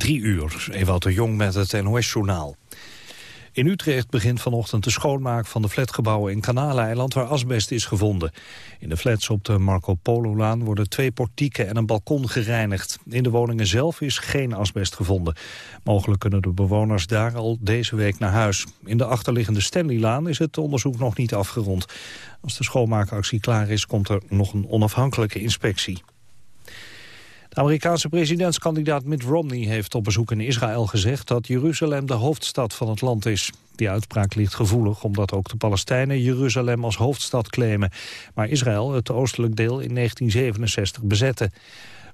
Drie uur, Ewout de Jong met het NOS-journaal. In Utrecht begint vanochtend de schoonmaak van de flatgebouwen in Kanaleiland waar asbest is gevonden. In de flats op de Marco Polo-laan worden twee portieken en een balkon gereinigd. In de woningen zelf is geen asbest gevonden. Mogelijk kunnen de bewoners daar al deze week naar huis. In de achterliggende Stanleylaan is het onderzoek nog niet afgerond. Als de schoonmaakactie klaar is, komt er nog een onafhankelijke inspectie. De Amerikaanse presidentskandidaat Mitt Romney heeft op bezoek in Israël gezegd dat Jeruzalem de hoofdstad van het land is. Die uitspraak ligt gevoelig omdat ook de Palestijnen Jeruzalem als hoofdstad claimen. Maar Israël het oostelijk deel in 1967 bezette.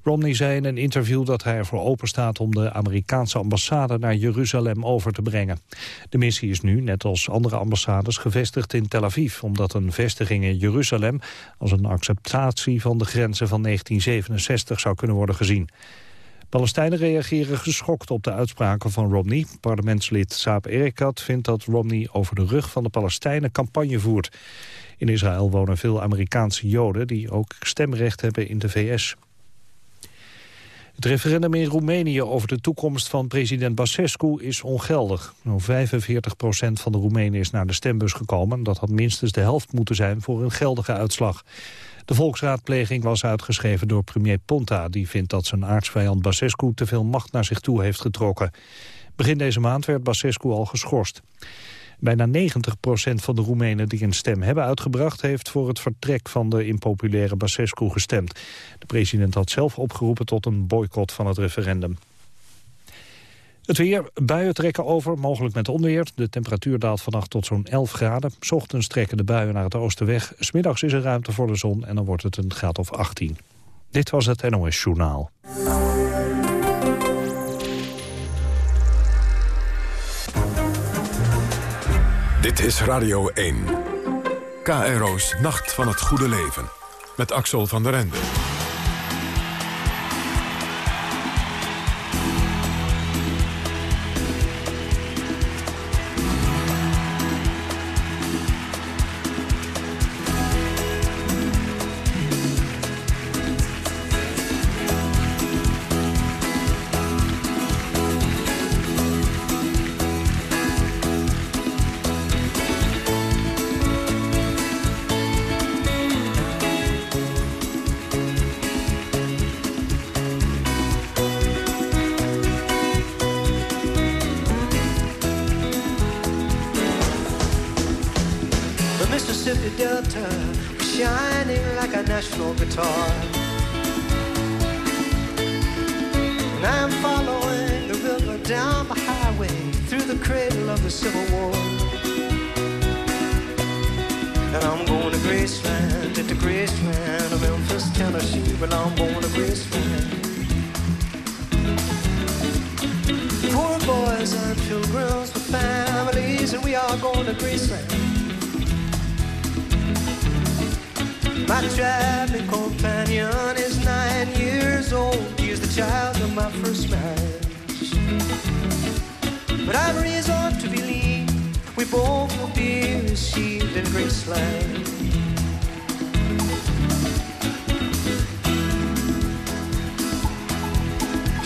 Romney zei in een interview dat hij ervoor open staat om de Amerikaanse ambassade naar Jeruzalem over te brengen. De missie is nu, net als andere ambassades, gevestigd in Tel Aviv, omdat een vestiging in Jeruzalem als een acceptatie van de grenzen van 1967 zou kunnen worden gezien. Palestijnen reageren geschokt op de uitspraken van Romney. Parlementslid Saab Erekat vindt dat Romney over de rug van de Palestijnen campagne voert. In Israël wonen veel Amerikaanse Joden die ook stemrecht hebben in de VS. Het referendum in Roemenië over de toekomst van president Basescu is ongeldig. 45 procent van de Roemenen is naar de stembus gekomen. Dat had minstens de helft moeten zijn voor een geldige uitslag. De volksraadpleging was uitgeschreven door premier Ponta. Die vindt dat zijn aardsvijand Basescu te veel macht naar zich toe heeft getrokken. Begin deze maand werd Basescu al geschorst. Bijna 90% van de Roemenen die een stem hebben uitgebracht... heeft voor het vertrek van de impopulaire Basescu gestemd. De president had zelf opgeroepen tot een boycott van het referendum. Het weer, buien trekken over, mogelijk met onweer. De temperatuur daalt vannacht tot zo'n 11 graden. Ochtends trekken de buien naar het oosten weg. Smiddags is er ruimte voor de zon en dan wordt het een graad of 18. Dit was het NOS Journaal. Dit is Radio 1. KRO's Nacht van het Goede Leven. Met Axel van der Ende.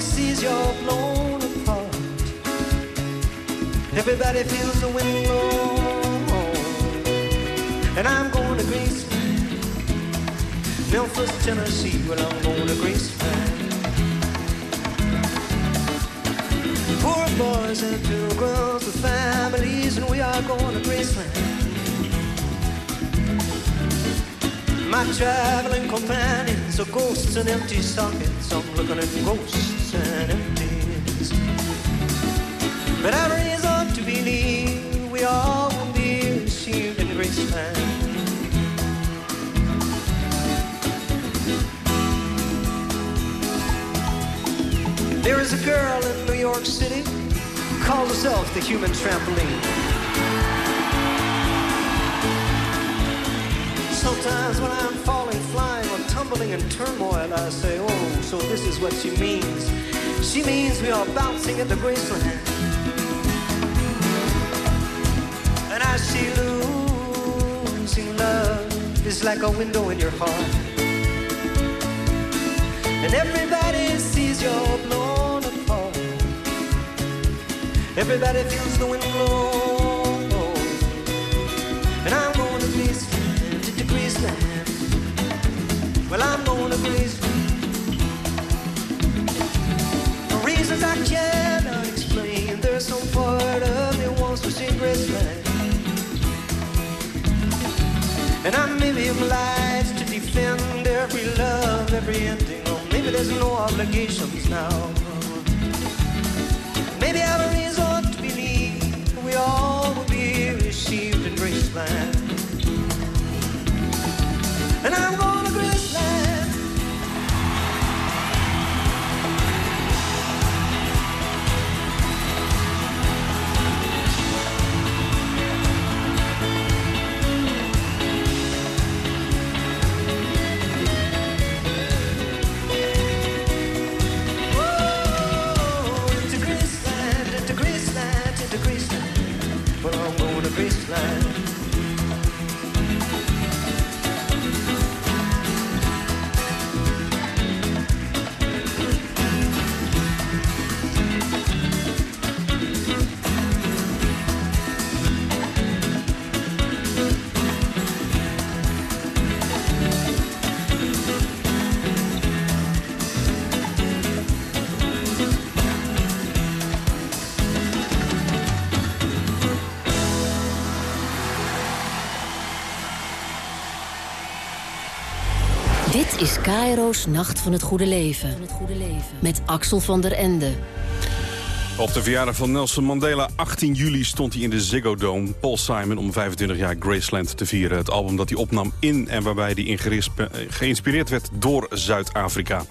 Sees you're blown apart. Everybody feels the wind blow. And I'm going to Graceland, Memphis, Tennessee. Well, I'm going to Graceland. Poor boys and pilgrims with families, and we are going to Graceland. My traveling companions are ghosts and empty sockets. I'm looking at ghosts and empties. But I reason to believe we all will be received in Graceland. There is a girl in New York City call herself the human trampoline. Sometimes when I'm falling, flying, or tumbling in turmoil, I say, oh, so this is what she means. She means we are bouncing at the Graceland. And I see losing love is like a window in your heart. And everybody sees you're blown apart. Everybody feels the wind blow. May be to defend every love, every ending. Or maybe there's no obligations now. Cairo's Nacht van het Goede Leven. Met Axel van der Ende. Op de verjaardag van Nelson Mandela, 18 juli, stond hij in de Ziggo Dome. Paul Simon om 25 jaar Graceland te vieren. Het album dat hij opnam in en waarbij hij eh, geïnspireerd werd door Zuid-Afrika.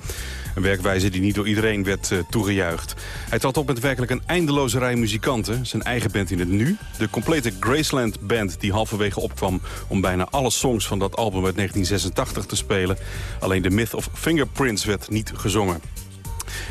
Een werkwijze die niet door iedereen werd eh, toegejuicht. Hij trad op met werkelijk een eindeloze rij muzikanten. Zijn eigen band in het nu. De complete Graceland Band die halverwege opkwam... om bijna alle songs van dat album uit 1986 te spelen. Alleen The Myth of Fingerprints werd niet gezongen.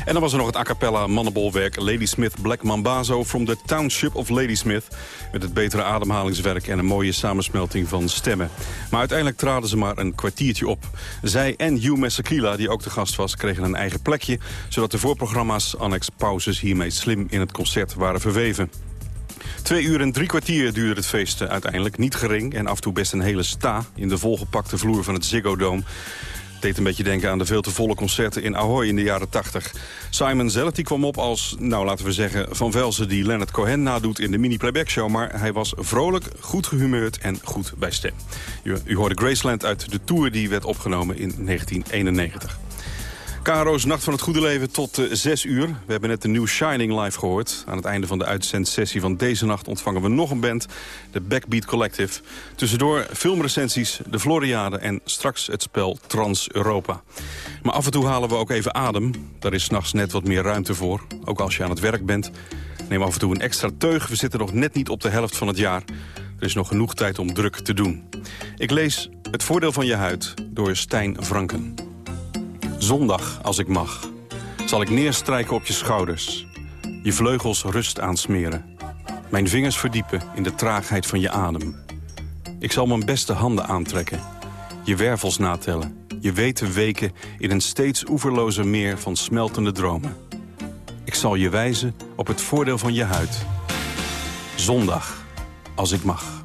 En dan was er nog het a cappella mannenbolwerk Ladysmith Black Mambazo from the Township of Ladysmith. Met het betere ademhalingswerk en een mooie samensmelting van stemmen. Maar uiteindelijk traden ze maar een kwartiertje op. Zij en Hugh Masekila, die ook de gast was, kregen een eigen plekje. Zodat de voorprogramma's, annex pauzes, hiermee slim in het concert waren verweven. Twee uur en drie kwartier duurde het feest uiteindelijk. Niet gering en af en toe best een hele sta in de volgepakte vloer van het Ziggo Dome deed een beetje denken aan de veel te volle concerten in Ahoy in de jaren 80. Simon zelf die kwam op als, nou laten we zeggen, Van Velzen die Leonard Cohen nadoet in de mini-playback show. Maar hij was vrolijk, goed gehumeurd en goed bij stem. U, u hoorde Graceland uit de tour die werd opgenomen in 1991. KRO's Nacht van het Goede Leven tot uh, 6 uur. We hebben net de New Shining live gehoord. Aan het einde van de uitzendsessie van deze nacht ontvangen we nog een band. De Backbeat Collective. Tussendoor filmrecensies, de Floriade en straks het spel Trans-Europa. Maar af en toe halen we ook even adem. Daar is s'nachts net wat meer ruimte voor. Ook als je aan het werk bent. Neem af en toe een extra teug. We zitten nog net niet op de helft van het jaar. Er is nog genoeg tijd om druk te doen. Ik lees Het Voordeel van je huid door Stijn Franken. Zondag, als ik mag, zal ik neerstrijken op je schouders. Je vleugels rust aansmeren. Mijn vingers verdiepen in de traagheid van je adem. Ik zal mijn beste handen aantrekken. Je wervels natellen. Je weten weken in een steeds oeverloze meer van smeltende dromen. Ik zal je wijzen op het voordeel van je huid. Zondag, als ik mag.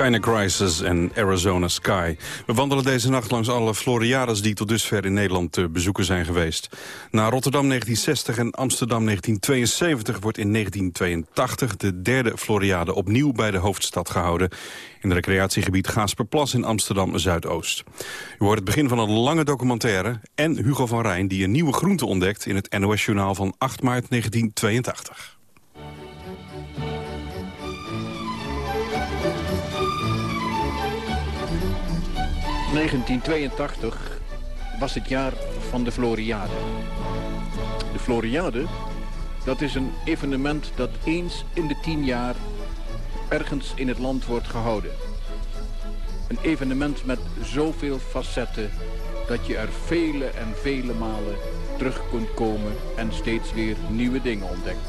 China Crisis en Arizona Sky. We wandelen deze nacht langs alle Floriades die tot dusver in Nederland te bezoeken zijn geweest. Na Rotterdam 1960 en Amsterdam 1972 wordt in 1982 de derde Floriade opnieuw bij de hoofdstad gehouden. In het recreatiegebied Gaasperplas in Amsterdam-Zuidoost. U hoort het begin van een lange documentaire en Hugo van Rijn die een nieuwe groente ontdekt in het NOS-journaal van 8 maart 1982. 1982 was het jaar van de Floriade. De Floriade, dat is een evenement dat eens in de tien jaar ergens in het land wordt gehouden. Een evenement met zoveel facetten dat je er vele en vele malen terug kunt komen en steeds weer nieuwe dingen ontdekt.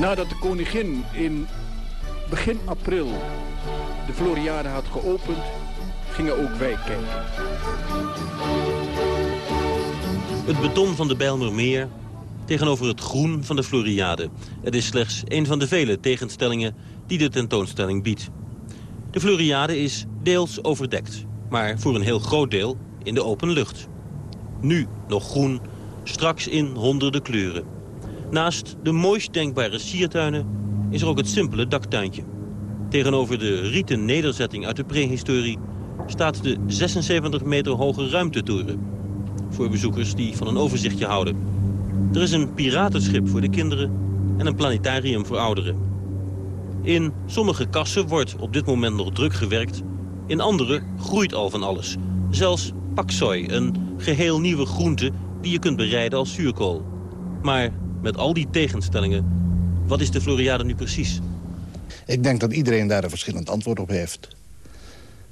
Nadat de koningin in begin april de Floriade had geopend, gingen ook wij kijken. Het beton van de Bijlmermeer tegenover het groen van de Floriade. Het is slechts een van de vele tegenstellingen die de tentoonstelling biedt. De Floriade is deels overdekt, maar voor een heel groot deel in de open lucht. Nu nog groen, straks in honderden kleuren. Naast de mooist denkbare siertuinen is er ook het simpele daktuintje. Tegenover de rieten nederzetting uit de prehistorie staat de 76 meter hoge ruimtetoren. Voor bezoekers die van een overzichtje houden. Er is een piratenschip voor de kinderen en een planetarium voor ouderen. In sommige kassen wordt op dit moment nog druk gewerkt. In andere groeit al van alles. Zelfs paksoi, een geheel nieuwe groente die je kunt bereiden als zuurkool. Maar Met al die tegenstellingen, wat is de Floriade nu precies? Ik denk dat iedereen daar een verschillend antwoord op heeft.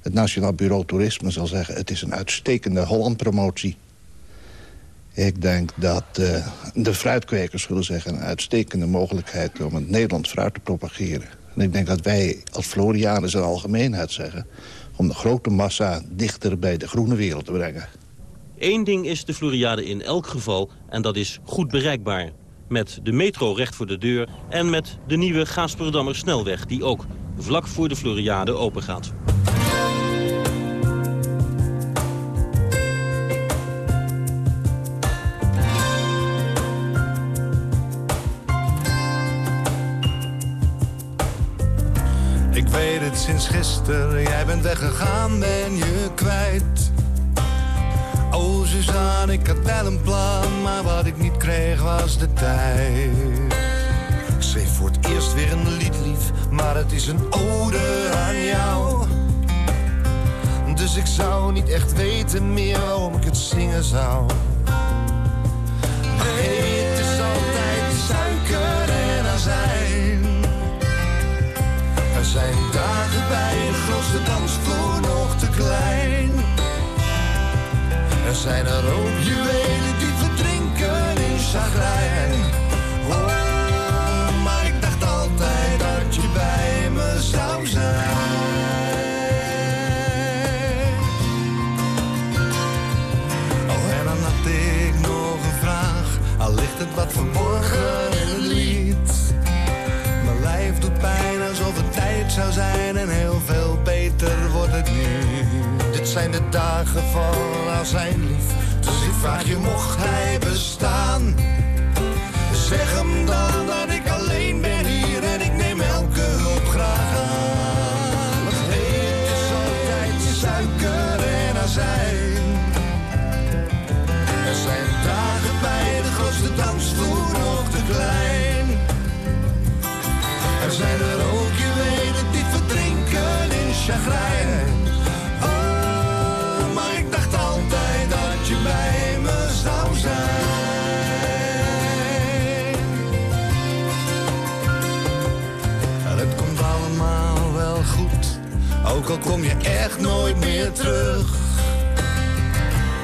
Het Nationaal Bureau Toerisme zal zeggen... het is een uitstekende Holland-promotie. Ik denk dat eh, de fruitkwekers zullen zeggen... een uitstekende mogelijkheid om het Nederlands fruit te propageren. En ik denk dat wij als Florianers in algemeenheid zeggen... om de grote massa dichter bij de groene wereld te brengen. Eén ding is de Floriade in elk geval en dat is goed bereikbaar. Met de metro recht voor de deur en met de nieuwe Gaasperdammer snelweg... die ook vlak voor de Floriade opengaat. Ik weet het sinds gisteren, jij bent weggegaan, ben je kwijt. Oh Suzanne, ik had wel een plan, maar wat ik niet kreeg was de tijd. Ik schreef voor het eerst weer een lied lief, maar het is een ode aan jou. Dus ik zou niet echt weten meer waarom ik het zingen zou. Nee, het is altijd suiker en azijn. Er zijn dagen bij de grootste dansvloer nog te klein. Er zijn er ook juwelen die verdrinken in chagrijn. Zijn de dagen van zijn lief, dus ik vraag je mocht hij bestaan. Zeg hem dan dat ik alleen ben hier en ik neem elke hulp graag aan. Want het is altijd suiker en azijn. Er zijn dagen bij de grootste dansvloer nog te klein. Er zijn er ook juwelen die verdrinken in chagrijn. Je echt nooit meer terug.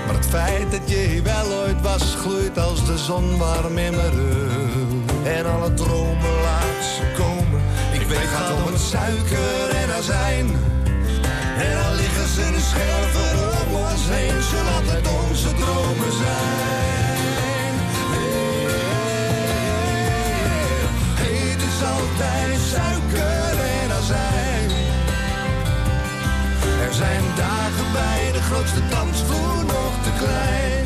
Maar het feit dat je hier wel ooit was, gloeit als de zon warm in mijn rug. En alle dromen laat ze komen. Ik weet het gaat om het suiker en azijn. En dan liggen ze de scherven om ons heen, zullen altijd onze dromen zijn. De grootste dansvloer nog te klein.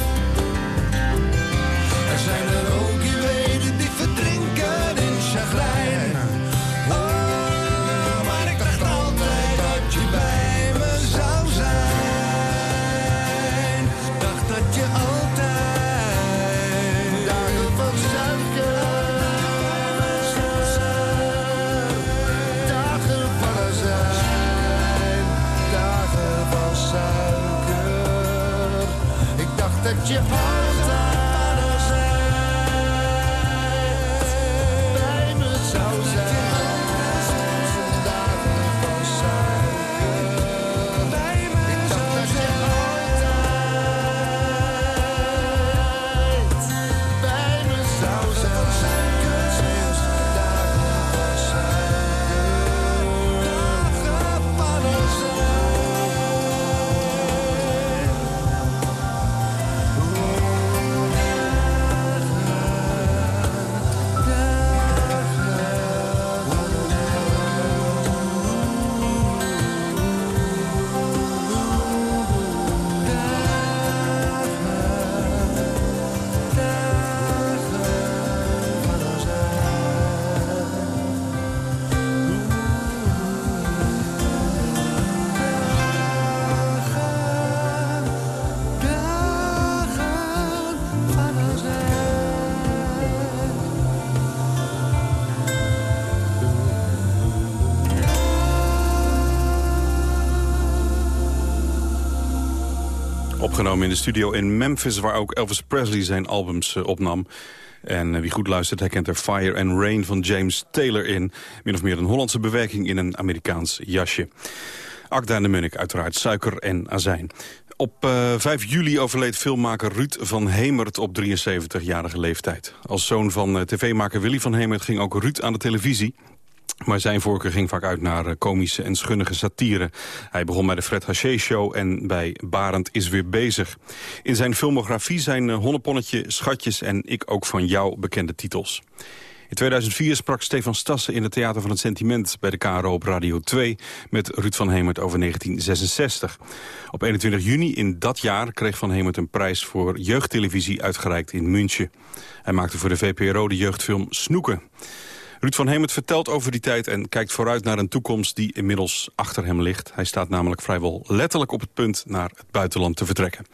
Opgenomen in de studio in Memphis, waar ook Elvis Presley zijn albums eh, opnam. En eh, wie goed luistert herkent er Fire and Rain van James Taylor in. Min of meer een Hollandse bewerking in een Amerikaans jasje. Akda en de Munnik, uiteraard suiker en azijn. Op eh 5 juli overleed filmmaker Ruud van Hemert op 73-jarige leeftijd. Als zoon van eh, tv-maker Willy van Hemert ging ook Ruud aan de televisie. Maar zijn voorkeur ging vaak uit naar eh, komische en schunnige satire. Hij begon bij de Fred Haché Show en bij Barend is weer bezig. In zijn filmografie zijn eh, Honneponnetje, Schatjes en Ik ook van jou bekende titels. In 2004 sprak Stefan Stassen in het Theater van het Sentiment... bij de KRO op Radio 2 met Ruud van Hemert over 1966. Op 21 juni in dat jaar kreeg Van Hemert een prijs voor jeugdtelevisie... uitgereikt in München. Hij maakte voor de VPRO de jeugdfilm Snoeken. Ruud van Hemert vertelt over die tijd en kijkt vooruit naar een toekomst die inmiddels achter hem ligt. Hij staat namelijk vrijwel letterlijk op het punt naar het buitenland te vertrekken.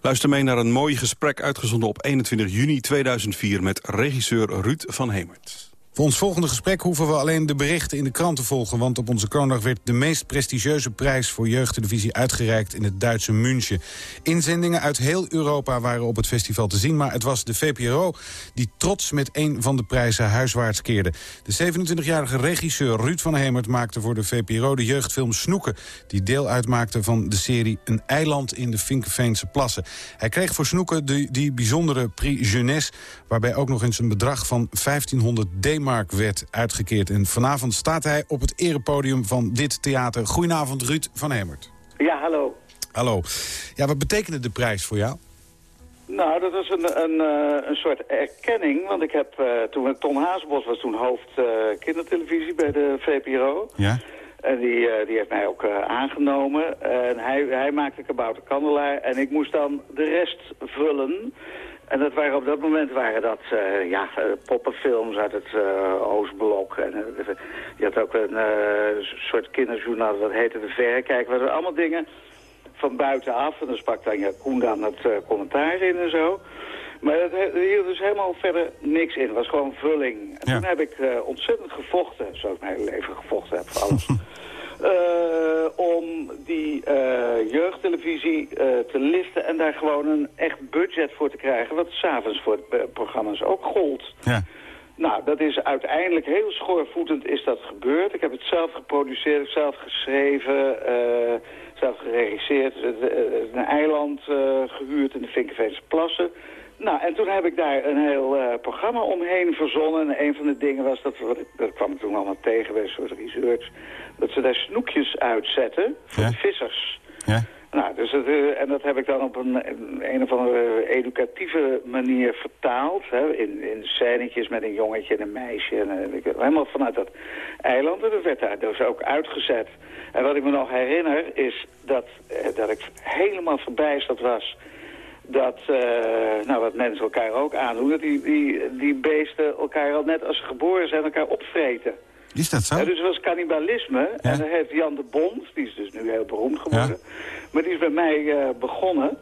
Luister mee naar een mooi gesprek uitgezonden op 21 juni 2004 met regisseur Ruud van Hemert. Voor ons volgende gesprek hoeven we alleen de berichten in de krant te volgen... want op onze Konindag werd de meest prestigieuze prijs voor jeugdtelevisie uitgereikt in het Duitse München. Inzendingen uit heel Europa waren op het festival te zien... maar het was de VPRO die trots met een van de prijzen huiswaarts keerde. De 27-jarige regisseur Ruud van Hemert maakte voor de VPRO de jeugdfilm Snoeken... die deel uitmaakte van de serie Een eiland in de Vinkenveense plassen. Hij kreeg voor Snoeken de, die bijzondere Prix Jeunesse... waarbij ook nog eens een bedrag van 1500 D-mark werd uitgekeerd. En vanavond staat hij op het erepodium van dit theater. Goedenavond, Ruud van Hemert. Ja, hallo. Hallo. Ja, wat betekende de prijs voor jou? Nou, dat was een, een, eh, een soort erkenning. Want ik heb eh, toen Ton Hazenbos was toen hoofd eh, kindertelevisie bij de VPRO. Ja? En die, die heeft mij ook aangenomen. En hij, hij maakte Kabouter Kandelaar. En ik moest dan de rest vullen. En dat waren op dat moment waren dat eh, ja, eh, poppenfilms uit het eh, Oostblok. En je had ook een soort kinderjournaal, dat heette De Verrekijker. Dat waren allemaal dingen van buitenaf. En dan sprak dan ja, Koen dan het commentaar in en zo. Maar dat hield dus helemaal verder niks in. Het was gewoon vulling. En toen heb ik ontzettend gevochten, zoals ik mijn hele leven gevochten heb voor alles. Eh, om die eh, jeugdtelevisie eh, te liften en daar gewoon een echt budget voor te krijgen. Wat s'avonds voor programma's ook gold. Ja. Nou, dat is uiteindelijk heel schoorvoetend is dat gebeurd. Ik heb het zelf geproduceerd, zelf geschreven, zelf geregisseerd. Een eiland eh, gehuurd in de Vinkenveense Plassen. Nou, en toen heb ik daar een heel eh, programma omheen verzonnen. En een van de dingen was, dat, dat kwam ik toen allemaal tegen bij een soort research... dat ze daar snoekjes uitzetten voor de vissers. Ja. Nou, dus het, eh, en dat heb ik dan op een, een, of andere educatieve manier vertaald. Hè, in, in scènetjes met een jongetje en een meisje. En, eh, ik- helemaal vanuit dat eiland. En dat werd daar dus ook uitgezet. En wat ik me nog herinner is dat, dat ik helemaal verbijsterd was... dat, eh, nou wat mensen elkaar ook aandoen... dat die, die, die beesten elkaar al net als ze geboren zijn elkaar opvreten. Is dat zo? Ja, dus het was cannibalisme. En daar heeft Jan de Bond, die is dus nu heel beroemd geworden... maar die is bij mij eh, begonnen.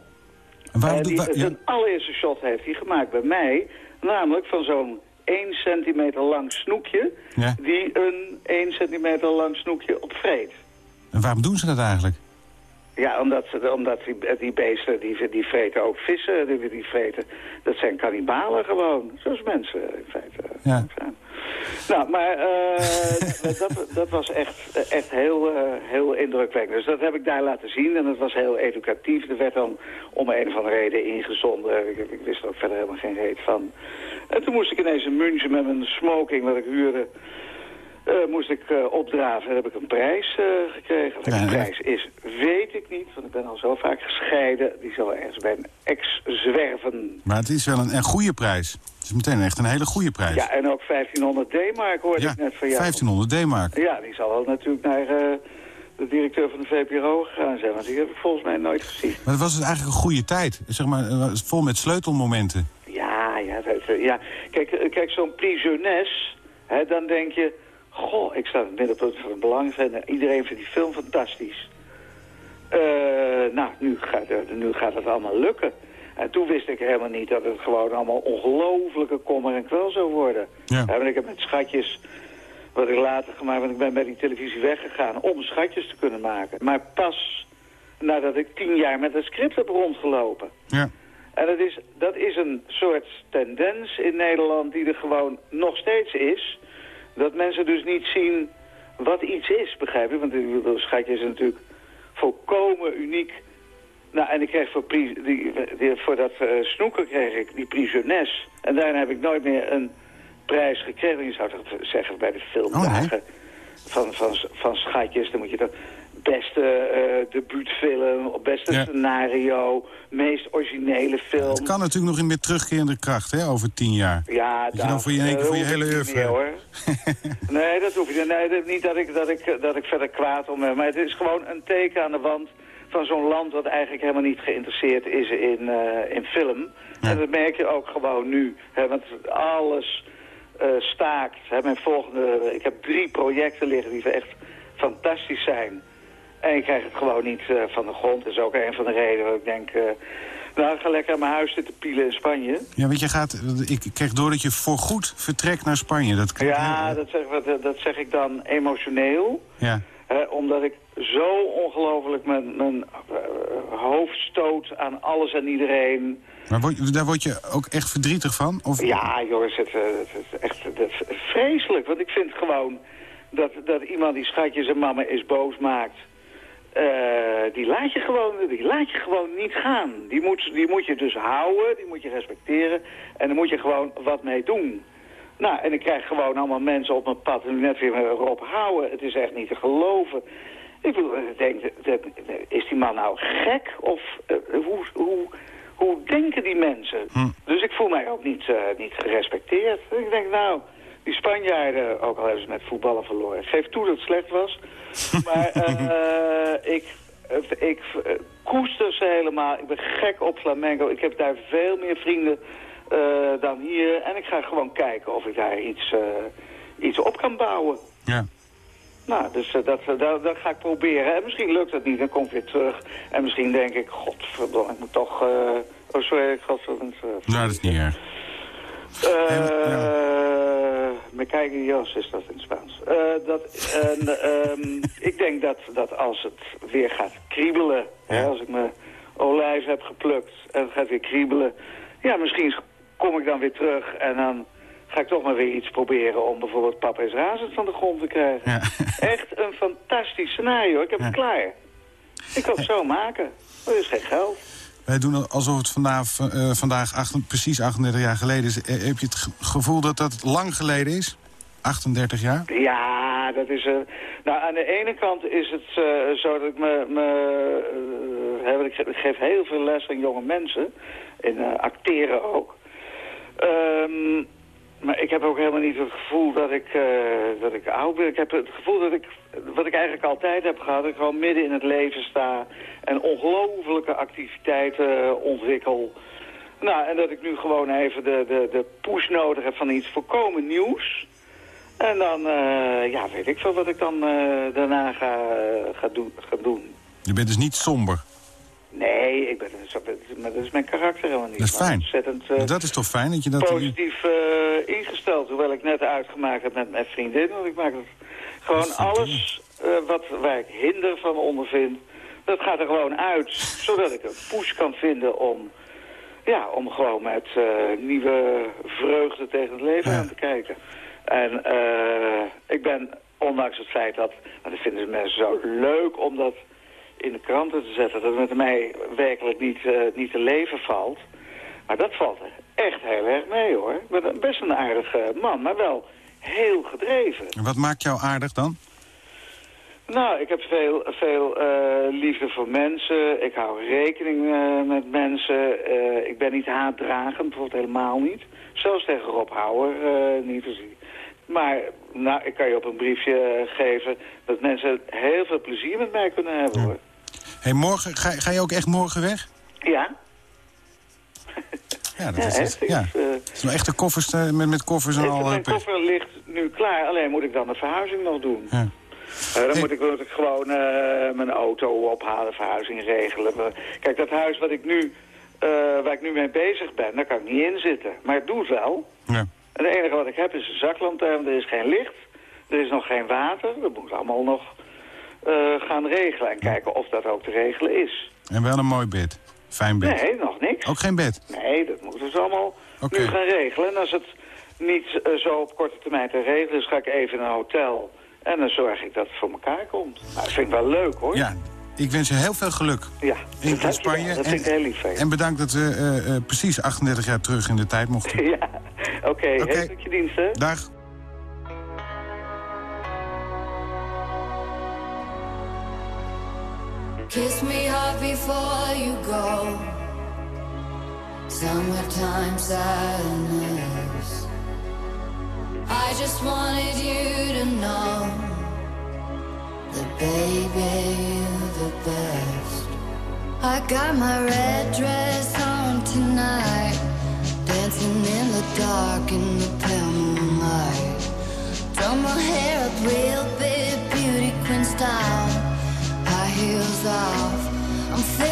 En waarom doe- die, wa- ja. Zijn allereerste shot heeft hij gemaakt bij mij. Namelijk van zo'n 1 centimeter lang snoekje... Die een 1 centimeter lang snoekje opvreet. En waarom doen ze dat eigenlijk? Ja, omdat, ze- omdat die, die beesten, die, die vreten ook vissen, die, die vreten, dat zijn kannibalen gewoon. Zoals mensen in feite Ja. zijn. Nou, maar eh, dat, dat was echt, echt heel, eh, heel indrukwekkend. Dus dat heb ik daar laten zien en dat was heel educatief. Er werd dan om een of andere reden ingezonden. Ik, ik wist er ook verder helemaal geen reet van. En toen moest ik ineens in München met mijn smoking, wat ik huurde... eh, moest ik eh, opdraven en heb ik een prijs eh, gekregen. Wat Ja, de prijs is, weet ik niet, want ik ben al zo vaak gescheiden. Die zal ergens bij een ex zwerven. Maar het is wel een, een goede prijs. Het is meteen echt een hele goede prijs. Ja, en ook 1500 D-mark hoorde Ja, ik net van jou. 1500 D-mark. Ja, die zal wel natuurlijk naar de directeur van de VPRO gegaan zijn. Want die heb ik volgens mij nooit gezien. Maar het was dus eigenlijk een goede tijd. Zeg maar, vol met sleutelmomenten. Ja, ja, dat, ja. Kijk, kijk zo'n Prix Jeunesse, hè, dan denk je... Goh, ik sta in het middelpunt van het belang. En iedereen vindt die film fantastisch. Eh, nou, nu gaat, het- nu gaat het allemaal lukken. En toen wist ik helemaal niet dat het gewoon allemaal ongelofelijke kommer en kwel zou worden. Ja. want ik heb met schatjes, wat ik later gemaakt, want ik ben bij die televisie weggegaan om schatjes te kunnen maken. Maar pas nadat ik tien jaar met het script heb rondgelopen. Ja. En dat is, dat is een soort tendens in Nederland die er gewoon nog steeds is. Dat mensen dus niet zien wat iets is, begrijp je? Want de schatje is natuurlijk volkomen uniek. Nou, en ik kreeg voor, die, die- voor dat eh, snoeken kreeg ik die prisones. En daarna heb ik nooit meer een prijs gekregen. Je zou toch zeggen bij de filmdagen van, van, van schatjes, dan moet je dan beste eh debuutfilm, beste Ja. scenario, meest originele film. Het kan natuurlijk nog in meer terugkerende kracht, hè, over tien jaar. Ja, Dat je dan voor je, keer voor je hele oeuvre... Hoor. nee, dat hoef je nee, dat- niet dat ik, dat, ik, dat ik verder kwaad om ben. Maar het is gewoon een teken aan de wand van zo'n land... wat eigenlijk helemaal niet geïnteresseerd is in, eh, in film. En dat merk je ook gewoon nu. Hè, want alles eh, staakt. Hè, mijn volgende, ik heb drie projecten liggen die echt fantastisch zijn. En ik krijg het gewoon niet eh, van de grond. Dat is ook een van de redenen waarom ik denk... eh, nou, ik ga lekker aan mijn huis zitten pielen in Spanje. Ja, weet je, gaat, ik kreeg door dat je voorgoed vertrekt naar Spanje. Dat Ja, dat zeg, dat, dat zeg ik dan emotioneel. ja. Hè, omdat ik zo ongelooflijk mijn, mijn eh, hoofd stoot aan alles en iedereen. Maar word, je- daar word je ook echt verdrietig van? Of... Ja, jongens, het, eh, het is echt het is vreselijk. Want ik vind gewoon dat, dat iemand die schatjes en mama is boos maakt... eh, die, laat je gewoon, die laat je gewoon niet gaan. Die moet, die moet je dus houden, die moet je respecteren. En daar moet je gewoon wat mee doen. Nou, en ik krijg gewoon allemaal mensen op mijn pad en net weer met Rob houden. Het is echt niet te geloven. Ik denk, is die man nou gek? Of eh, hoe, hoe, hoe denken die mensen? Dus ik voel mij ook niet, eh, niet gerespecteerd. Ik denk, nou, die Spanjaarden, ook al hebben ze met voetballen verloren. Ik geef toe dat het slecht was. Maar eh, ik, ik eh, koester ze helemaal. Ik ben gek op flamenco. Ik heb daar veel meer vrienden eh, dan hier. En ik ga gewoon kijken of ik daar iets, iets op kan bouwen. Ja. Nou, dus dat, dat, dat ga ik proberen. En misschien lukt het niet, dan kom ik weer terug. En misschien denk ik, godverdomme, ik moet toch... eh oh, sorry, godverdomme. eh, Nou, dat is niet erg. eh Jos is dat in het Spaans. Eh, dat, en, ehm, ik denk dat, dat als het weer gaat kriebelen, hè, als ik mijn olijf heb geplukt en het gaat weer kriebelen, ja, misschien kom ik dan weer terug en dan ga ik toch maar weer iets proberen om bijvoorbeeld Papa is razend van de grond te krijgen. Echt een fantastisch scenario. Ik heb het klaar. Ik kan het zo maken. Er is geen geld. Wij doen alsof het vandaag, eh, vandaag precies 38 jaar geleden is. Eh, heb je het ge- gevoel dat dat lang geleden is? 38 jaar? Ja, dat is... eh nou, aan de ene kant is het eh, zo dat ik me... me eh, ik ge- ik geef heel veel les aan jonge mensen. In eh, acteren ook. Ehm, maar ik heb ook helemaal niet het gevoel dat ik, eh, dat ik oud ben. Ik heb het gevoel dat ik, wat ik eigenlijk altijd heb gehad, dat ik gewoon midden in het leven sta en ongelofelijke activiteiten ontwikkel. Nou, en dat ik nu gewoon even de, de, de push nodig heb van iets volkomen nieuws. En dan, eh, ja, weet ik veel wat ik dan eh, daarna ga, ga, doen, ga doen. Je bent dus niet somber. Nee, ik ben, maar dat is mijn karakter helemaal niet. Dat is fijn. Ontzettend eh, dat is toch fijn dat je dat... positief eh, ingesteld. Hoewel ik net uitgemaakt heb met mijn vriendin. Want ik maak het gewoon alles eh, wat, waar ik hinder van ondervind. Dat gaat er gewoon uit. Zodat ik een push kan vinden om, ja, om gewoon met nieuwe vreugde tegen het leven aan te kijken. En ik ben, ondanks het feit dat, dat vinden mensen zo leuk om dat in de kranten te zetten, dat het met mij werkelijk niet, eh, niet te leven valt. Maar dat valt echt heel erg mee hoor. Ik ben best een aardige man, maar wel heel gedreven. En Wat maakt jou aardig dan? Nou, ik heb veel, veel eh, liefde voor mensen. Ik hou rekening eh, met mensen. Ik ben niet haatdragend, bijvoorbeeld helemaal niet. Zelfs tegen Rob Houwer niet. Dus, maar nou, ik kan je op een briefje geven dat mensen heel veel plezier met mij kunnen hebben hoor. Hey, morgen, ga, ga je ook echt morgen weg? Ja? Ja, dat is het. Ja. eh, is wel echt de koffers eh, met, met koffers en al. Mijn eh, koffer ligt nu klaar, alleen moet ik dan de verhuizing nog doen. Ja. Dan moet, ik, moet ik gewoon mijn auto ophalen, verhuizing regelen. Kijk, dat huis wat ik nu, waar ik nu mee bezig ben, daar kan ik niet in zitten. Maar ik doe het wel. Ja. En het enige wat ik heb is een zaklantaarn, er is geen licht, er is nog geen water. Dat moet allemaal nog gaan regelen en kijken of dat ook te regelen is. En wel een mooi bed. Fijn bed. Nee, nog niks. Ook geen bed? Nee, dat moeten ze allemaal nu gaan regelen. En als het niet eh, zo op korte termijn te regelen is, ga ik even naar een hotel. En dan zorg ik dat het voor elkaar komt. Nou, dat vind ik wel leuk, hoor. Ja, ik wens je heel veel geluk Ja, in, dankjewel. Spanje. Dat vind ik heel lief en bedankt dat we eh, eh, precies 38 jaar terug in de tijd mochten. Ja, oké. Heel tot je diensten. Dag. Kiss me hard before you go. Summertime sadness. I just wanted you to know that, baby, you're the best. I got my red dress on tonight, dancing in the dark in the pale moonlight. Done my hair up real big, beauty queen style. Heels off, I'm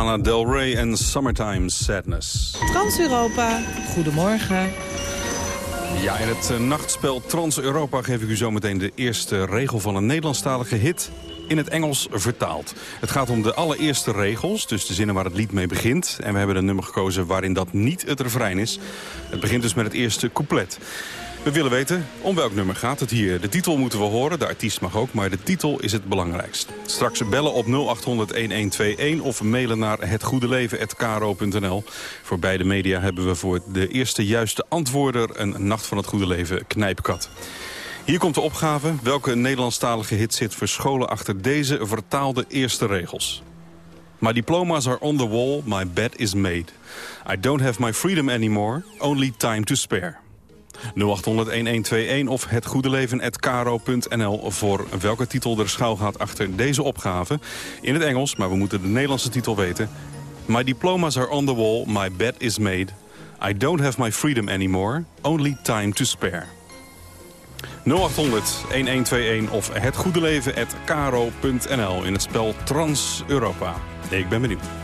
Lana Del Rey en Summertime Sadness. Trans-Europa, goedemorgen. Ja, in het eh, nachtspel Trans-Europa geef ik u zometeen de eerste regel van een Nederlandstalige hit in het Engels vertaald. Het gaat om de allereerste regels, dus de zinnen waar het lied mee begint. En we hebben een nummer gekozen waarin dat niet het refrein is. Het begint dus met het eerste couplet. We willen weten om welk nummer gaat het hier. De titel moeten we horen, de artiest mag ook, maar de titel is het belangrijkst. Straks bellen op 0800-1121 of mailen naar hetgoedeleven.kro.nl. Voor beide media hebben we voor de eerste juiste antwoorder... een Nacht van het Goede Leven knijpkat. Hier komt de opgave. Welke Nederlandstalige hit zit verscholen achter deze vertaalde eerste regels? My diplomas are on the wall, my bed is made. I don't have my freedom anymore, only time to spare. 0800-1121 of hetgoedeleven.karo.nl voor welke titel er schuil gaat achter deze opgave. In het Engels, maar we moeten de Nederlandse titel weten. My diplomas are on the wall, my bed is made. I don't have my freedom anymore, only time to spare. 0800-1121 of hetgoedeleven.karo.nl in het spel Trans-Europa. Ik ben benieuwd.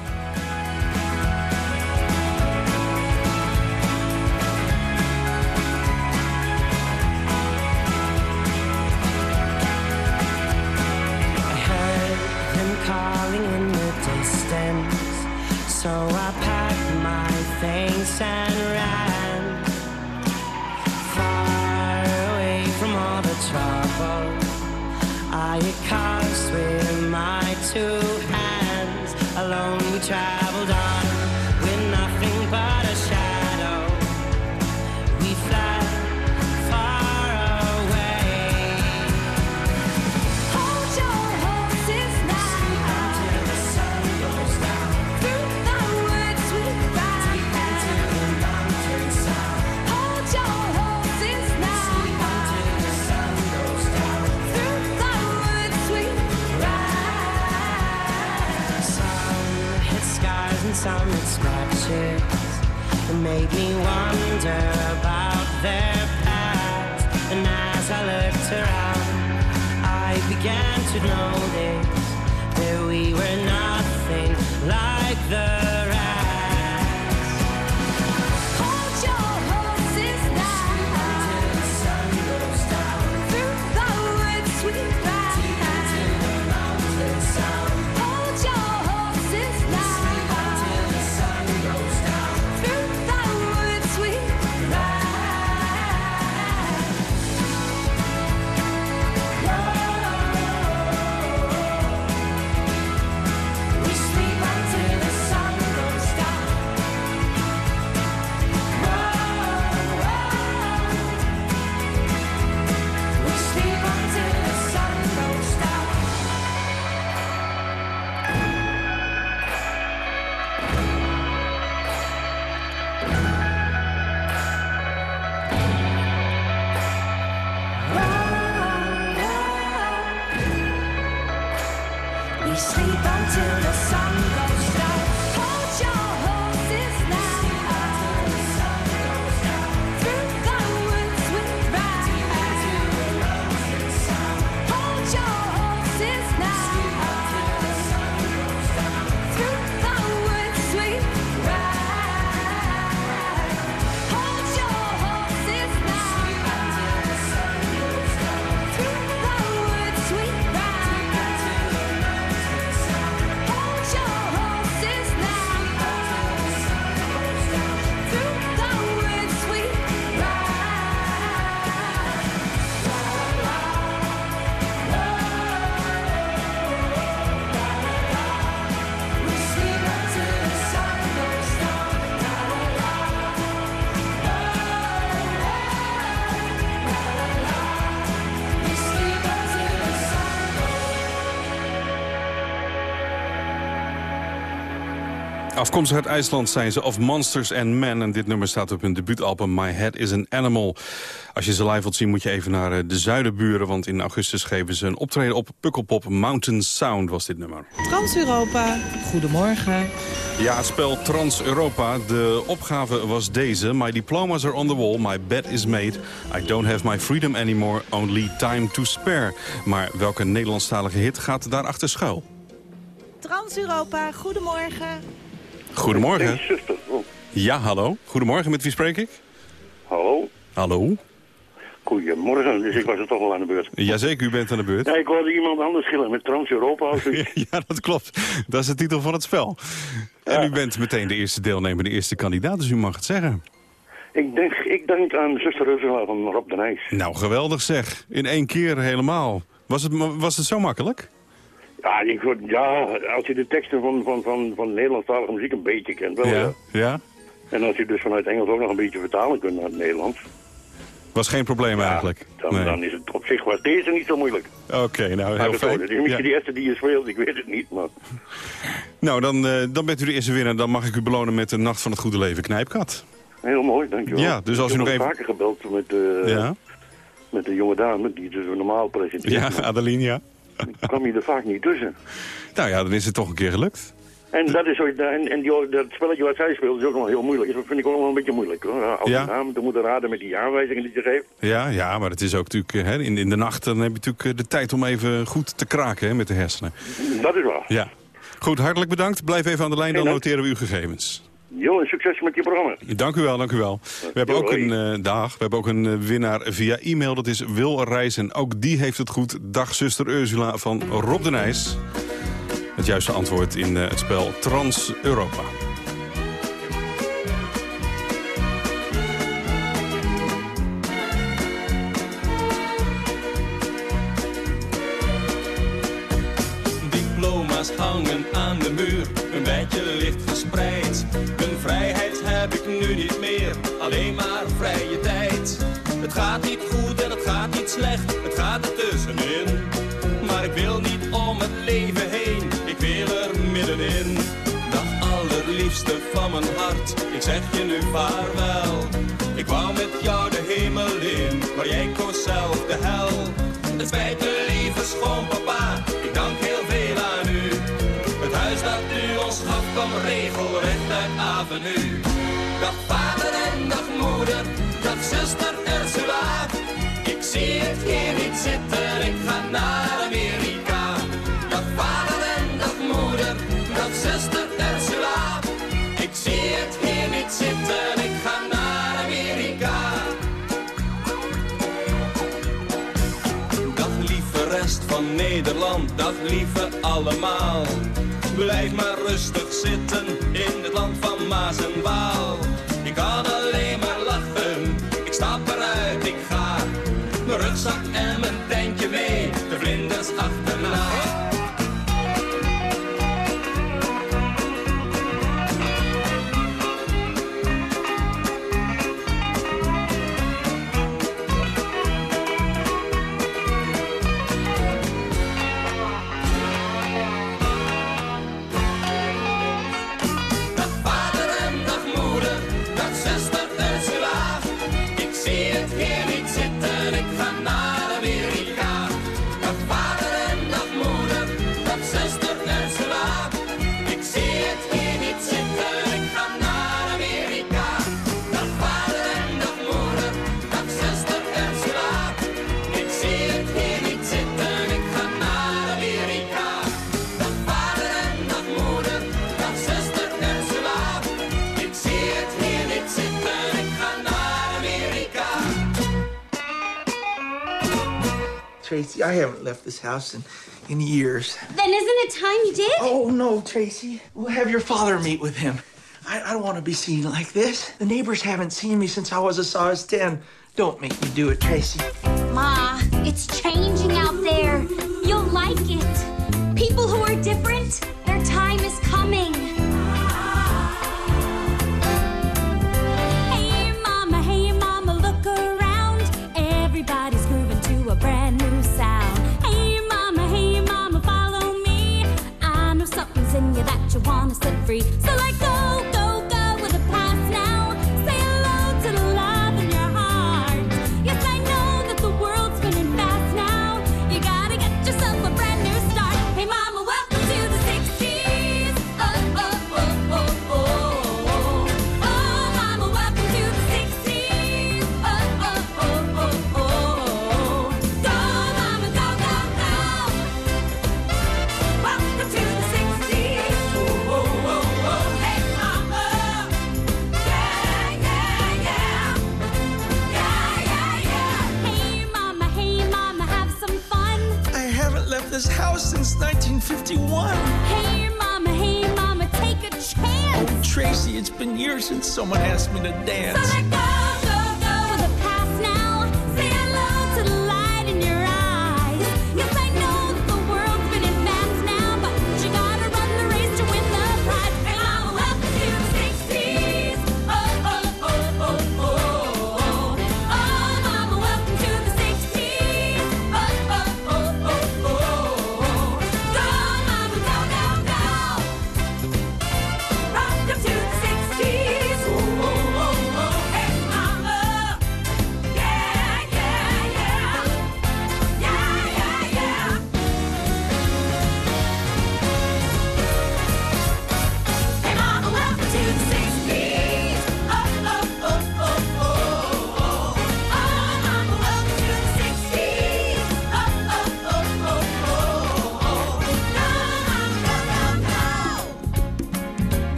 About their past. And as I looked around, I began to notice Afkomstig uit IJsland zijn ze Of Monsters and Men. En dit nummer staat op hun debuutalbum My Head is an Animal. Als je ze live wilt zien moet je even naar eh, de zuidenburen. Want in augustus geven ze een optreden op Pukkelpop Mountain Sound was dit nummer. Trans-Europa, goedemorgen. Ja, het spel Trans-Europa. De opgave was deze. My diplomas are on the wall, my bed is made. I don't have my freedom anymore, only time to spare. Maar welke Nederlandstalige hit gaat daarachter schuil? Trans-Europa, goedemorgen. Goedemorgen. Ja, hallo. Goedemorgen, met wie spreek ik? Hallo. Hallo. Goedemorgen, dus ik was er toch al aan de beurt. Jazeker, u bent aan de beurt. Ja, ik hoorde iemand anders schillen met Trans-Europa of zoiets. Ja, dat klopt. Dat is de titel van het spel. En u bent meteen de eerste deelnemer, de eerste kandidaat, dus u mag het zeggen. Ik denk, ik denk aan zuster Ursula van Rob de Nijs. Nou, geweldig zeg. In één keer helemaal. Was het, was het zo makkelijk? Ja, ik, word- ja, als je de teksten van, van, van, van Nederlandstalige muziek een beetje kent, wel ja. Ja? En als je dus vanuit Engels ook nog een beetje vertalen kunt naar het Nederlands, Was geen probleem eigenlijk? dan, Nee. dan is het op zich was deze niet zo moeilijk. Oké, nou heel fijn. is misschien Ja. die eerste die je speelt, ik weet het niet, maar... Nou, dan, eh, dan bent u de eerste winnaar. Dan mag ik u belonen met de Nacht van het Goede Leven Knijpkat. Heel mooi, dankjewel. Ja, dus als ik u nog heb even- vaker gebeld met, eh, Ja? met de jonge dame, die dus normaal presenteert. Ja, Adeline, ja. kwam je er vaak niet tussen. Nou ja, dan is het toch een keer gelukt. En, dat, is, en, en die, dat spelletje wat zij speelt is ook nog heel moeilijk. Dat vind ik ook nog wel een beetje moeilijk. Hoor. Als Ja? naam te moeten raden met die aanwijzingen die je geeft. Ja, ja, maar het is ook natuurlijk... Hè, in, in de nacht dan heb je natuurlijk eh, de tijd om even goed te kraken hè, met de hersenen. Dat is waar. Ja. Goed, hartelijk bedankt. Blijf even aan de lijn, dan noteren we uw gegevens. Jo, en succes met je programma. Dank u wel, dank u wel. We hebben ook een eh, dag, we hebben ook een eh, winnaar via e-mail. Dat is Wil Reis en ook die heeft het goed. Dag zuster Ursula van Rob de Nijs. Het juiste antwoord in eh, het spel Trans-Europa. Gaat niet goed en het gaat niet slecht, het gaat er tussenin. Maar ik wil niet om het leven heen, ik wil er middenin. Dag allerliefste van mijn hart, ik zeg je nu vaarwel. Ik wou met jou de hemel in, maar jij koos zelf de hel. Het spijt me lieve schoonpapa, ik dank heel veel aan u. Het huis dat u ons gaf kwam regelrecht uit avenue. Dag vader en dag moeder, zuster Ursula. Ik zie het hier niet zitten, ik ga naar Amerika. Dag vader en dag moeder, dag zuster Ursula. Ik zie het hier niet zitten, ik ga naar Amerika. Dag lieve rest van Nederland, dag lieve allemaal. Blijf maar rustig zitten in het land van Maas en Waal. Ik kan alleen maar stap eruit, ik ga. Mijn rugzak en mijn tentje mee, de vlinders achterna. Tracy, I haven't left this house in, in years. Then isn't it time you did? Oh, no, Tracy. We'll have your father meet with him. I, I don't want to be seen like this. The neighbors haven't seen me since I was a size 10. Don't make me do it, Tracy. Ma, it's changing free.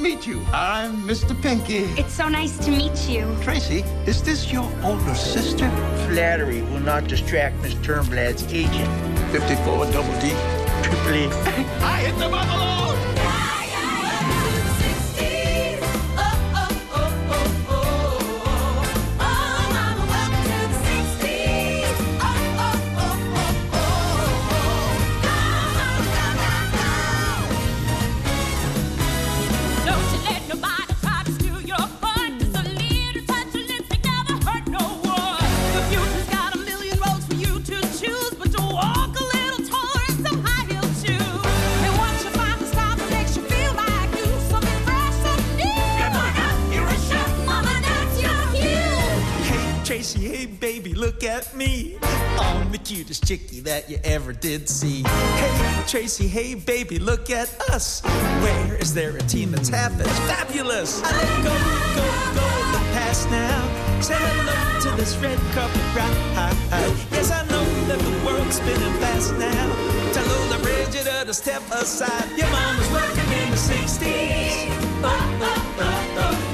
Meet you. I'm Mr. Pinky. It's so nice to meet you. Tracy, is this your older sister? Flattery will not distract Miss Turnblad's agent. 54 double D. Triple E. I hit the bungalow! Don't cutest chickie that you ever did see. Hey, Tracy, hey, baby, look at us. Where is there a team that's half as fabulous? I let go, go, go of the past now. Say hello to this red carpet ride. Yes, I know that the world's spinning fast now. Tell Lola Brigida to step aside. Your mom was working in the 60s. Oh, oh, oh, oh,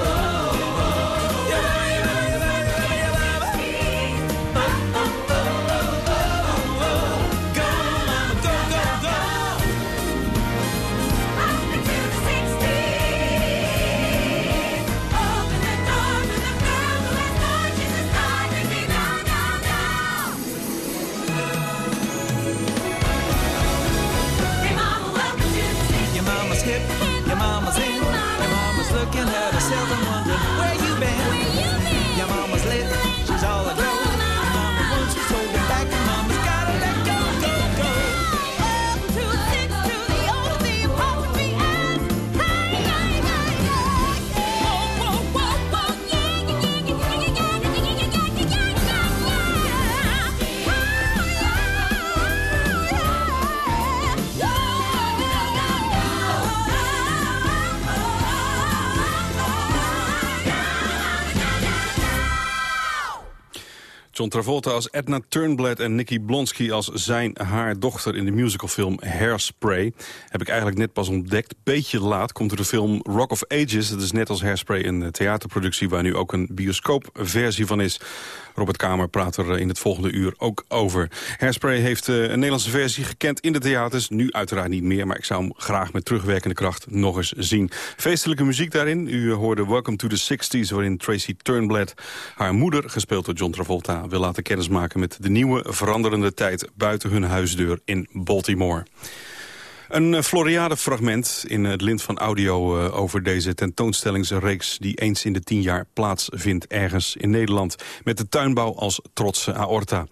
John Travolta als Edna Turnblad en Nicky Blonsky als zijn haar dochter in de musicalfilm Hairspray. Heb ik eigenlijk net pas ontdekt. Beetje laat komt er de film Rock of Ages. Dat is net als Hairspray een eh, theaterproductie waar nu ook een bioscoopversie van is. Robert Kamer praat er eh, in het volgende uur ook over. Hairspray heeft eh, een Nederlandse versie gekend in de theaters. Nu uiteraard niet meer, maar ik zou hem graag met terugwerkende kracht nog eens zien. Feestelijke muziek daarin. U hoorde Welcome to the 60s, waarin Tracy Turnblad haar moeder, gespeeld door John Travolta, wil laten kennismaken met de nieuwe veranderende tijd buiten hun huisdeur in Baltimore. Een eh, Floriade-fragment in het lint van audio eh, over deze tentoonstellingsreeks... die eens in de tien jaar plaatsvindt ergens in Nederland... met de tuinbouw als trotse aorta.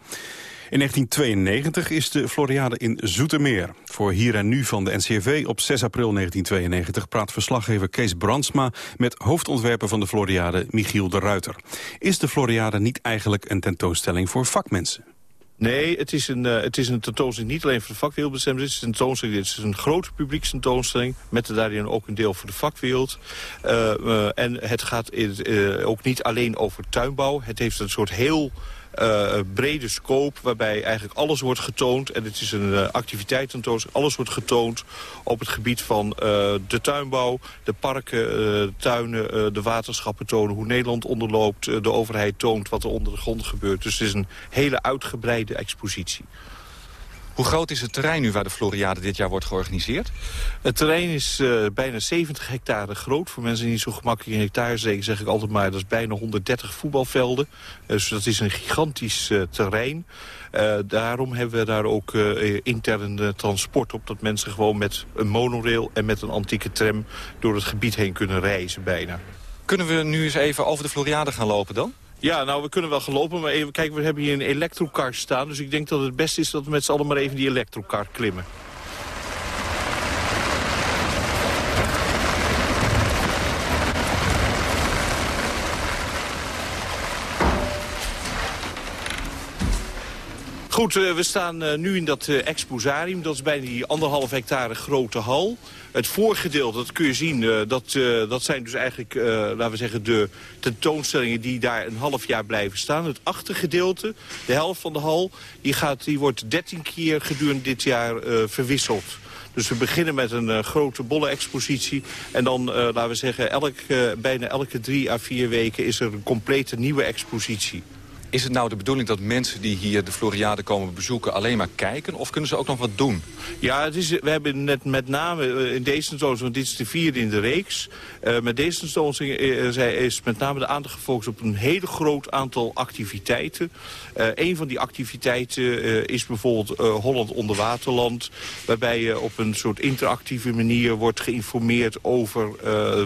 In 1992 is de Floriade in Zoetermeer. Voor Hier en Nu van de NCRV op 6 april 1992 praat verslaggever Kees Brandsma... met hoofdontwerper van de Floriade, Michiel de Ruiter. Is de Floriade niet eigenlijk een tentoonstelling voor vakmensen? Nee, het is een, eh, het is een tentoonstelling niet alleen voor de vakwereld. Het is een tentoonstelling, het is een grote publiekstentoonstelling... met daarin ook een deel voor de vakwereld. Eh, eh, en het gaat ook niet alleen over tuinbouw. Het heeft een soort heel eh, brede scope waarbij eigenlijk alles wordt getoond. En het is een uh, activiteitententoonstelling. Alles wordt getoond op het gebied van eh, de tuinbouw, de parken, eh, tuinen, eh, de waterschappen tonen hoe Nederland onderloopt. Eh, de overheid toont wat er onder de grond gebeurt. Dus het is een hele uitgebreide expositie. Hoe groot is het terrein nu waar de Floriade dit jaar wordt georganiseerd? Het terrein is eh, bijna 70 hectare groot. Voor mensen die niet zo gemakkelijk in hectare zeggen, zeg ik altijd maar... dat is bijna 130 voetbalvelden. Dus dat is een gigantisch eh, terrein. Eh, daarom hebben we daar ook eh, intern eh, transport op. Dat mensen gewoon met een monorail en met een antieke tram... door het gebied heen kunnen reizen bijna. Kunnen we nu eens even over de Floriade gaan lopen dan? Ja, nou, we kunnen wel gelopen, maar even, kijk, we hebben hier een elektrocar staan. Dus ik denk dat het beste is dat we met z'n allen maar even die elektrocar klimmen. Goed, eh, we staan eh, nu in dat eh, exposarium. Dat is bijna die anderhalf hectare grote hal. Het voorgedeelte, dat kun je zien, dat, dat zijn dus eigenlijk, laten we zeggen, de tentoonstellingen die daar een half jaar blijven staan. Het achtergedeelte, de helft van de hal, die, gaat, die wordt 13 keer gedurende dit jaar verwisseld. Dus we beginnen met een grote bolle-expositie. En dan, laten we zeggen, elk, bijna elke drie à vier weken is er een complete nieuwe expositie. Is het nou de bedoeling dat mensen die hier de Floriade komen bezoeken... alleen maar kijken of kunnen ze ook nog wat doen? Ja, het is, we hebben net met name eh, in deze tentoonstelling, want dit is de vierde in de reeks. eh, met deze tentoonstelling eh, is met name de aandacht gefocust op een heel groot aantal activiteiten. Eh een van die activiteiten is bijvoorbeeld Holland Onderwaterland. Waarbij je op een soort interactieve manier wordt geïnformeerd over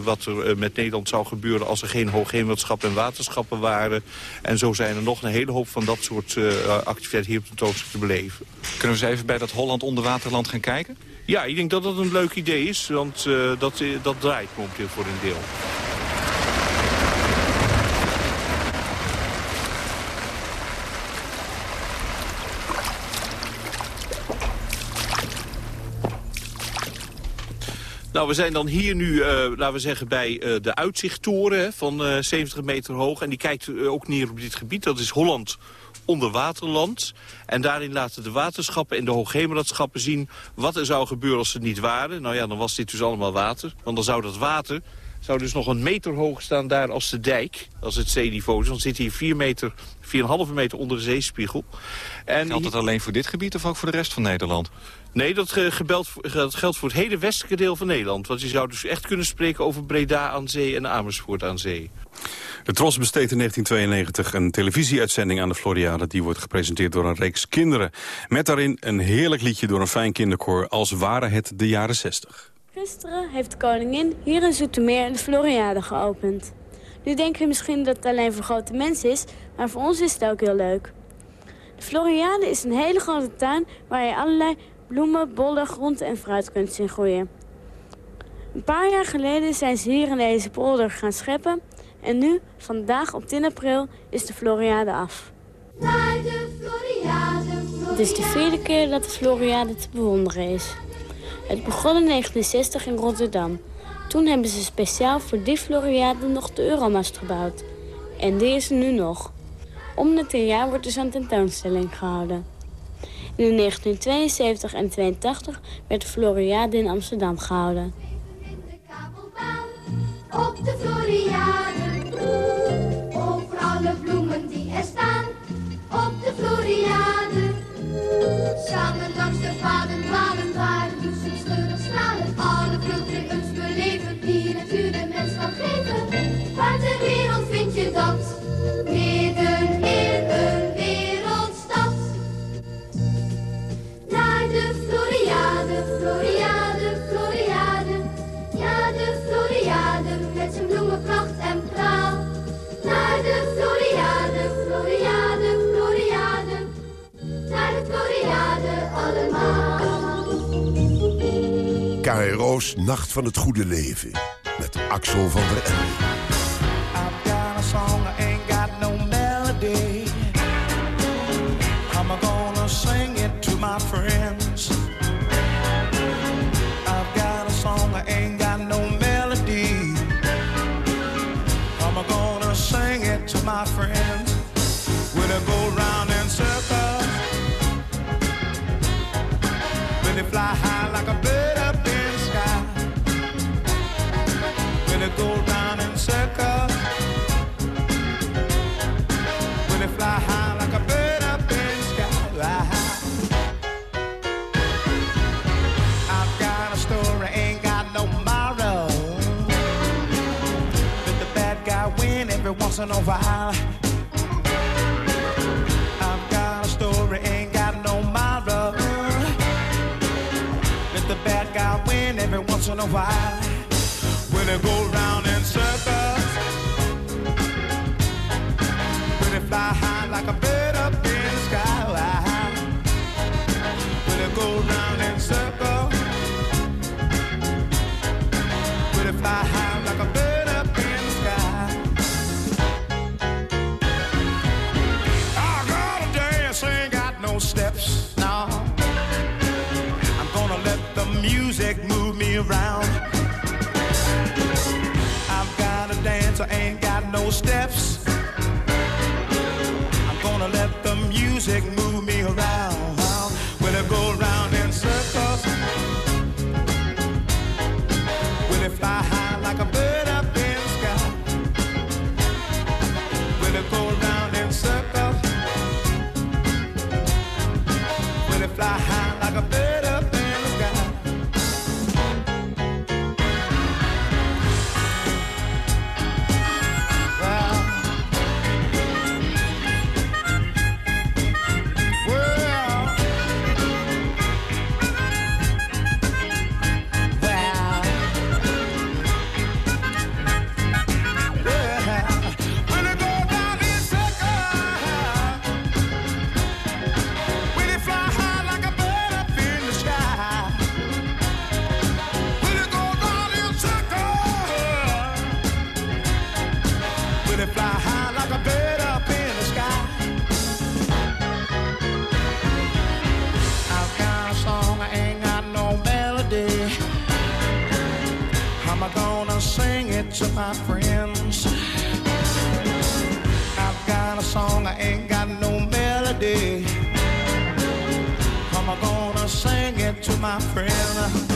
wat er met Nederland zou gebeuren als er geen hoogheemwaterschappen en waterschappen waren. En zo zijn er nog een hele hoop van dat soort eh, activiteiten hier op de tentoonstelling te beleven. Kunnen we eens even bij dat Holland Onderwaterland gaan kijken? Ja, ik denk dat dat een leuk idee is, want eh, dat, eh, dat draait momenteel voor een deel. Nou, we zijn dan hier nu, eh, laten we zeggen, bij eh, de uitzichttoren hè, van eh 70 meter hoog. En die kijkt eh, ook neer op dit gebied. Dat is Holland onderwaterland. En daarin laten de waterschappen en de hoogheemraadschappen zien... wat er zou gebeuren als ze niet waren. Nou ja, dan was dit dus allemaal water. Want dan zou dat water zou dus nog een meter hoog staan daar als de dijk. Als het zeeniveau is. Dan zit hier 4 meter, 4,5 meter onder de zeespiegel. En Geldt dat alleen voor dit gebied of ook voor de rest van Nederland? Nee, dat, ge- gebeld, dat geldt voor het hele westelijke deel van Nederland. Want je zou dus echt kunnen spreken over Breda aan zee en Amersfoort aan zee. De Tros besteedt in 1992 een televisieuitzending aan de Floriade. Die wordt gepresenteerd door een reeks kinderen. Met daarin een heerlijk liedje door een fijn kinderkoor... als waren het de jaren 60. Gisteren heeft de koningin hier in Zoetermeer de Floriade geopend. Nu denken we misschien dat het alleen voor grote mensen is, maar voor ons is het ook heel leuk. De Floriade is een hele grote tuin waar je allerlei bloemen, bollen, groenten en fruit kunt zien groeien. Een paar jaar geleden zijn ze hier in deze polder gaan scheppen en nu, vandaag op 10 april, is de Floriade af. Het is de vierde keer dat de Floriade te bewonderen is. Het begon in 1960 in Rotterdam. Toen hebben ze speciaal voor die Floriade nog de Euromast gebouwd. En die is er nu nog. Om de tien jaar wordt dus een tentoonstelling gehouden. In 1972 en 82 werd de Floriade in Amsterdam gehouden. Nacht van het Goede Leven. Met Axel van der Ende. got a once in a while. I've got a story, ain't got no moral. Let the bad guy win every once in a while. I ain't got no steps. I'm gonna let the music move me around. My friends. I've got a song, I ain't got no melody. I'm gonna sing it to my friend.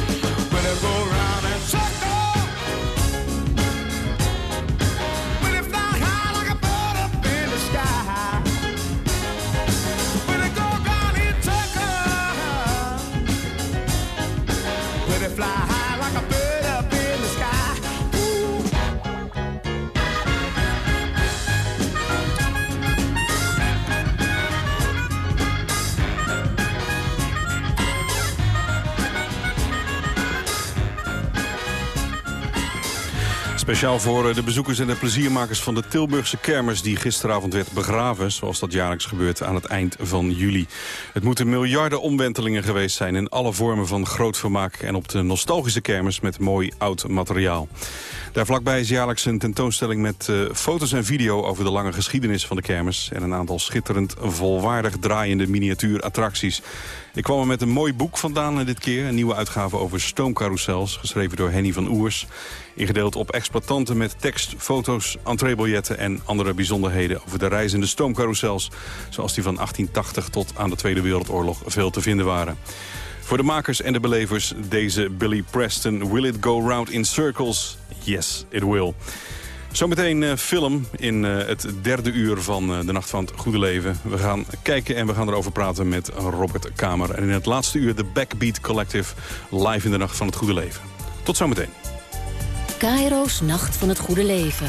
Speciaal voor eh, de bezoekers en de pleziermakers van de Tilburgse kermis... die gisteravond werd begraven, zoals dat jaarlijks gebeurt aan het eind van juli. Het moeten miljarden omwentelingen geweest zijn... in alle vormen van groot vermaak en op de nostalgische kermis... met mooi oud materiaal. Daar vlakbij is jaarlijks een tentoonstelling met eh, foto's en video... over de lange geschiedenis van de kermis... en een aantal schitterend volwaardig draaiende miniatuurattracties. Ik kwam er met een mooi boek vandaan eh, dit keer. Een nieuwe uitgave over stoomcarousels, geschreven door Henny van Oers. Ingedeeld op exploitanten met tekst, foto's, entreebiljetten... en andere bijzonderheden over de reizende stoomcarousels... zoals die van 1880 tot aan de Tweede Wereldoorlog veel te vinden waren. Voor de makers en de belevers deze Billy Preston. Will it go round in circles? Yes, it will. Zometeen eh, film in eh, het derde uur van eh, de Nacht van het Goede Leven. We gaan kijken en we gaan erover praten met Robert Kamer. En in het laatste uur de Backbeat Collective live in de Nacht van het Goede Leven. Tot zometeen. Cairo's Nacht van het Goede Leven.